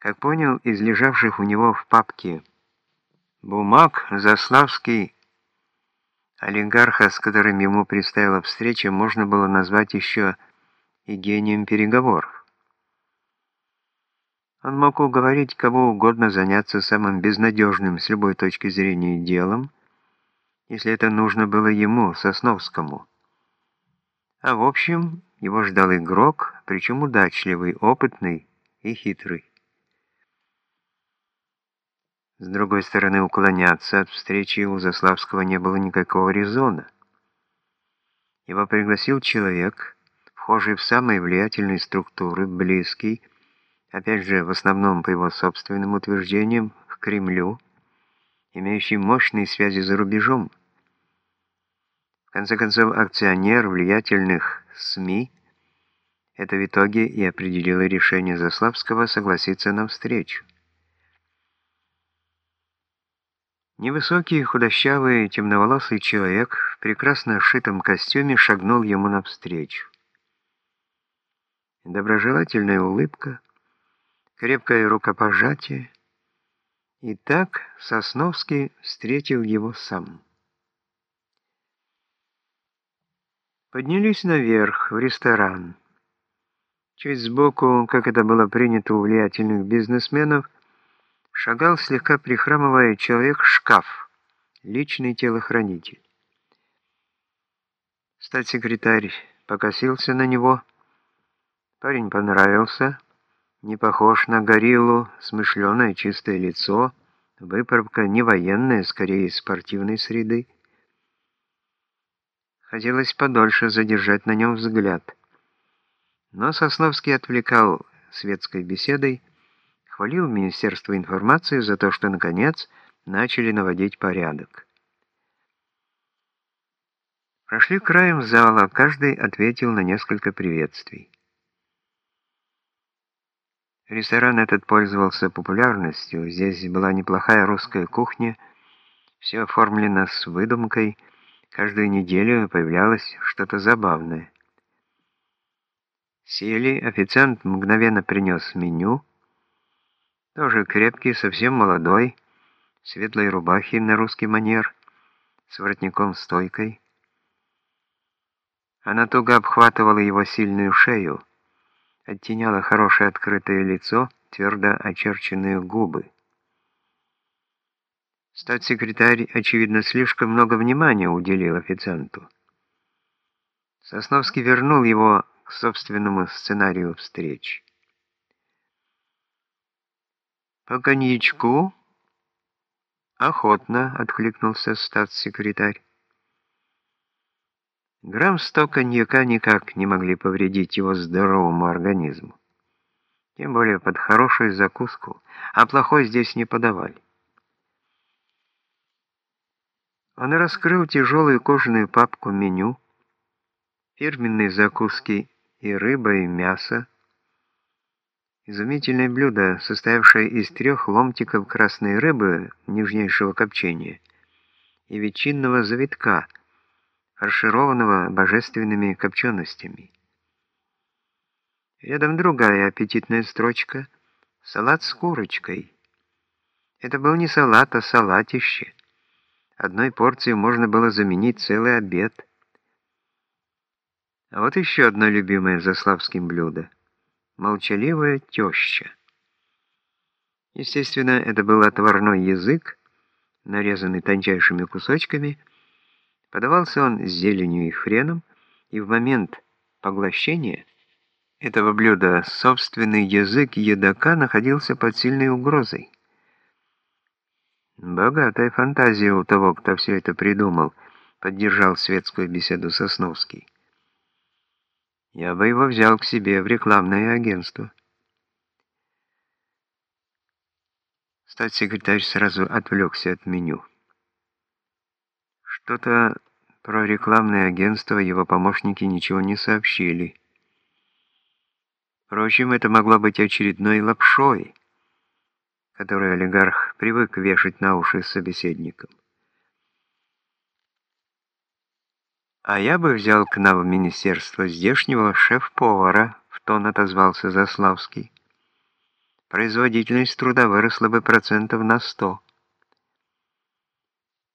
Как понял из лежавших у него в папке бумаг, Заславский, олигарха, с которым ему предстояла встреча, можно было назвать еще и гением переговоров. Он мог уговорить кого угодно заняться самым безнадежным с любой точки зрения делом, если это нужно было ему, Сосновскому. А в общем, его ждал игрок, причем удачливый, опытный и хитрый. С другой стороны, уклоняться от встречи у Заславского не было никакого резона. Его пригласил человек, вхожий в самые влиятельные структуры, близкий, опять же, в основном по его собственным утверждениям, к Кремлю, имеющий мощные связи за рубежом. В конце концов, акционер влиятельных СМИ – это в итоге и определило решение Заславского согласиться на встречу. Невысокий, худощавый, темноволосый человек в прекрасно сшитом костюме шагнул ему навстречу. Доброжелательная улыбка, крепкое рукопожатие. И так Сосновский встретил его сам. Поднялись наверх, в ресторан. Чуть сбоку, как это было принято у влиятельных бизнесменов, шагал слегка прихрамывая человек-шкаф, личный телохранитель. Статс-секретарь покосился на него. Парень понравился, не похож на гориллу, смышленое чистое лицо, выправка не военная, скорее спортивной среды. Хотелось подольше задержать на нем взгляд. Но Сосновский отвлекал светской беседой, хвалил Министерство информации за то, что, наконец, начали наводить порядок. Прошли краем зала, каждый ответил на несколько приветствий. Ресторан этот пользовался популярностью, здесь была неплохая русская кухня, все оформлено с выдумкой, каждую неделю появлялось что-то забавное. Сели, официант мгновенно принес меню, тоже крепкий, совсем молодой, в светлой рубахе на русский манер, с воротником-стойкой. Она туго обхватывала его сильную шею, оттеняла хорошее открытое лицо, твердо очерченные губы. Статс-секретарь, очевидно, слишком много внимания уделил официанту. Сосновский вернул его к собственному сценарию встреч. «По коньячку?» «Охотно», — откликнулся статс-секретарь. Грамм сто коньяка никак не могли повредить его здоровому организму. Тем более под хорошую закуску, а плохой здесь не подавали. Он раскрыл тяжелую кожаную папку меню, фирменные закуски и рыба, и мясо, Изумительное блюдо, состоявшее из трех ломтиков красной рыбы нежнейшего копчения и ветчинного завитка, фаршированного божественными копченостями. Рядом другая аппетитная строчка — салат с курочкой. Это был не салат, а салатище. Одной порцией можно было заменить целый обед. А вот еще одно любимое заславским блюдо — молчаливая теща. Естественно, это был отварной язык, нарезанный тончайшими кусочками. Подавался он с зеленью и хреном, и в момент поглощения этого блюда собственный язык едока находился под сильной угрозой. «Богатая фантазия у того, кто все это придумал», — поддержал светскую беседу Сосновский. Я бы его взял к себе в рекламное агентство. Статс-секретарь сразу отвлекся от меню. Что-то про рекламное агентство его помощники ничего не сообщили. Впрочем, это могло быть очередной лапшой, которую олигарх привык вешать на уши собеседникам. «А я бы взял к нам в министерство здешнего шеф-повара», — в тон отозвался Заславский. производительность труда выросла бы процентов на 100.